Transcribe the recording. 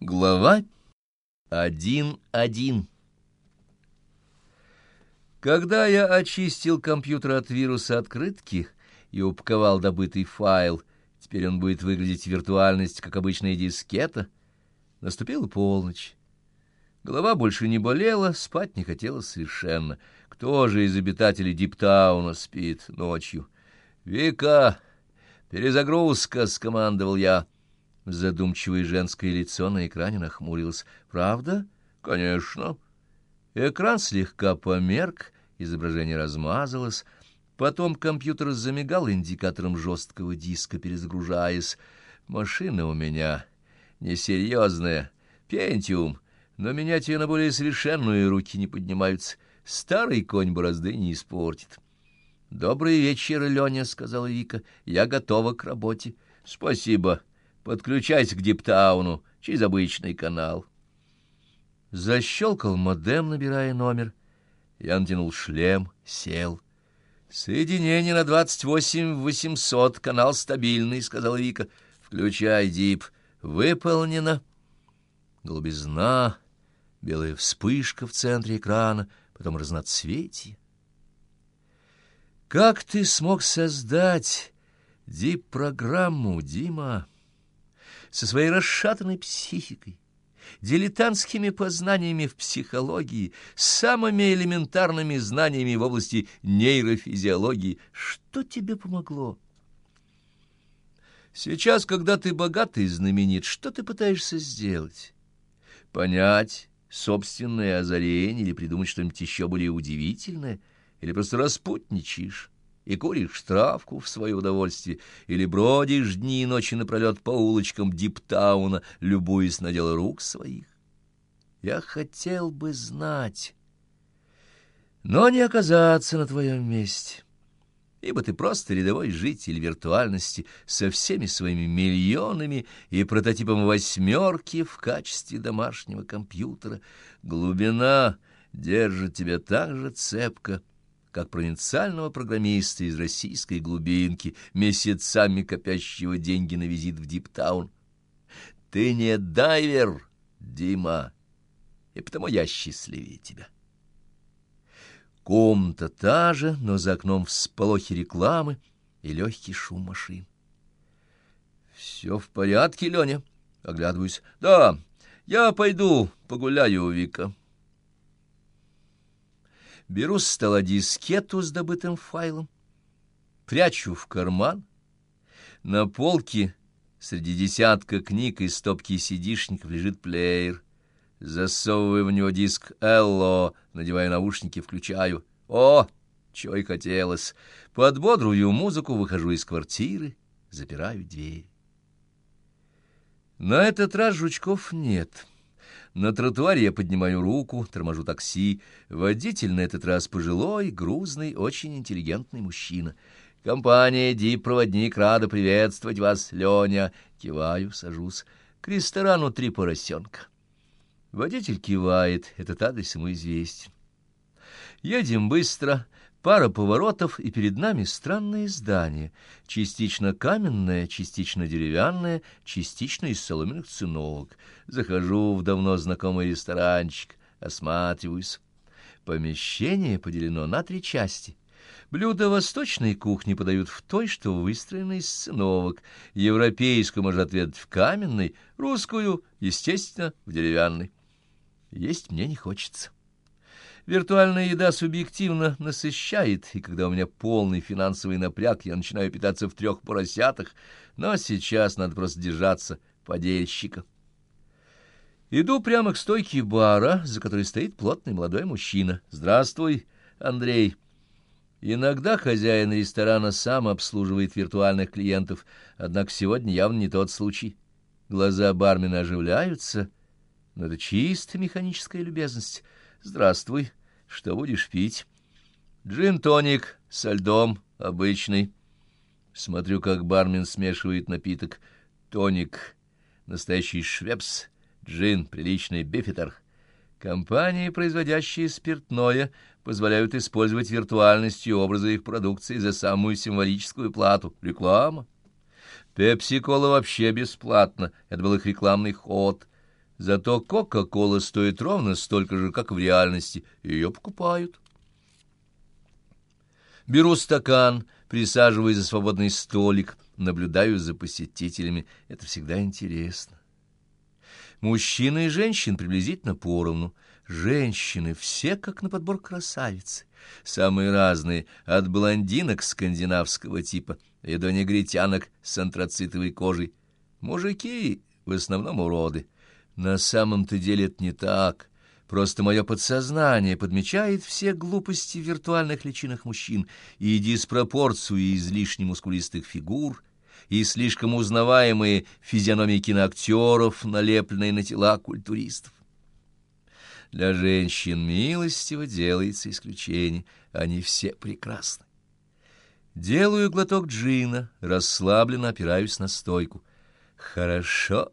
Глава 1.1 Когда я очистил компьютер от вируса открытки и упаковал добытый файл, теперь он будет выглядеть виртуальность, как обычная дискета, наступила полночь. Голова больше не болела, спать не хотелось совершенно. Кто же из обитателей Диптауна спит ночью? «Вика, перезагрузка!» — скомандовал я. Задумчивое женское лицо на экране нахмурилось. «Правда? Конечно». Экран слегка померк, изображение размазалось. Потом компьютер замигал индикатором жесткого диска, перезагружаясь. «Машина у меня несерьезная. Пентиум. Но менять ее на более совершенную руки не поднимаются. Старый конь борозды не испортит». «Добрый вечер, Леня», — сказала Вика. «Я готова к работе». «Спасибо». Подключайся к Диптауну через обычный канал. Защелкал модем, набирая номер. Я натянул шлем, сел. «Соединение на двадцать восемь восемьсот, канал стабильный», — сказала Вика. «Включай, Дип. Выполнено». Голубизна, белая вспышка в центре экрана, потом разноцветие. «Как ты смог создать Дип-программу, Дима?» Со своей расшатанной психикой, дилетантскими познаниями в психологии, самыми элементарными знаниями в области нейрофизиологии. Что тебе помогло? Сейчас, когда ты богат и знаменит, что ты пытаешься сделать? Понять собственное озарение или придумать что-нибудь еще более удивительное? Или просто распутничаешь? И куришь травку в свое удовольствие, или бродишь дни и ночи напролет по улочкам Диптауна, любуясь на дело рук своих. Я хотел бы знать, но не оказаться на твоем месте, ибо ты просто рядовой житель виртуальности со всеми своими миллионами и прототипом восьмерки в качестве домашнего компьютера. Глубина держит тебя так же цепко, как провинциального программиста из российской глубинки, месяцами копящего деньги на визит в Диптаун. Ты не дайвер, Дима, и потому я счастливее тебя. Комната та же, но за окном всполохи рекламы и легкий шум машин. «Все в порядке, Леня?» — оглядываюсь. «Да, я пойду погуляю, Вика». Беру с стола дискету с добытым файлом, прячу в карман. На полке среди десятка книг и стопки сидишников лежит плеер. Засовываю в него диск «Элло», надеваю наушники, включаю. О, чего и хотелось. Под бодрую музыку выхожу из квартиры, запираю дверь. На этот раз жучков нет. На тротуаре я поднимаю руку, торможу такси. Водитель на этот раз пожилой, грузный, очень интеллигентный мужчина. «Компания «Дип-проводник» рада приветствовать вас, Леня!» Киваю, сажусь. «К ресторану «Три поросенка». Водитель кивает, этот адрес ему известен. Едем быстро, Пара поворотов, и перед нами странное здание, частично каменное, частично деревянное, частично из соломенных циновок. Захожу в давно знакомый ресторанчик, осматриваюсь. Помещение поделено на три части. Блюда восточной кухни подают в той, что выстроена из циновок. Европейскую можно отведать в каменной, русскую, естественно, в деревянной. Есть мне не хочется. Виртуальная еда субъективно насыщает, и когда у меня полный финансовый напряг, я начинаю питаться в трех поросятах, но сейчас надо просто держаться подельщика. Иду прямо к стойке бара, за которой стоит плотный молодой мужчина. «Здравствуй, Андрей». Иногда хозяин ресторана сам обслуживает виртуальных клиентов, однако сегодня явно не тот случай. Глаза бармена оживляются, но это чисто механическая любезность. «Здравствуй. Что будешь пить?» «Джин-тоник со льдом, обычный». Смотрю, как бармен смешивает напиток. Тоник, настоящий швепс, джин, приличный бифитер. Компании, производящие спиртное, позволяют использовать виртуальность и образы их продукции за самую символическую плату. Реклама. Пепси-кола вообще бесплатно. Это был их рекламный ход — Зато Кока-Кола стоит ровно столько же, как в реальности, ее покупают. Беру стакан, присаживаюсь за свободный столик, наблюдаю за посетителями. Это всегда интересно. Мужчины и женщин приблизительно поровну. Женщины все как на подбор красавицы. Самые разные, от блондинок скандинавского типа и до негритянок с антрацитовой кожей. Мужики в основном уроды. На самом-то деле это не так. Просто мое подсознание подмечает все глупости в виртуальных личинах мужчин и диспропорцию излишне мускулистых фигур, и слишком узнаваемые физиономии киноактеров, налепленные на тела культуристов. Для женщин милостиво делается исключение, они все прекрасны. Делаю глоток джина, расслабленно опираюсь на стойку. Хорошо